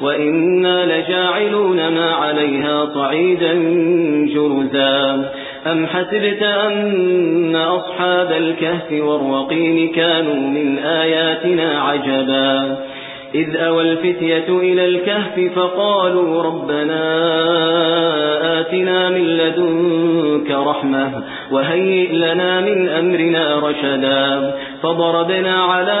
وإنا لجاعلون ما عليها صعيدا جرزا أم حسبت أن أصحاب الكهف والرقيم كانوا من آياتنا عجبا إذ أوى الفتية إلى الكهف فقالوا ربنا آتنا من لدنك رحمة وهيئ لنا من أمرنا رشدا فضربنا على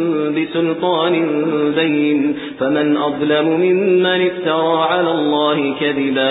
بسلطان بين فمن أظلم ممن افترى على الله كذبا.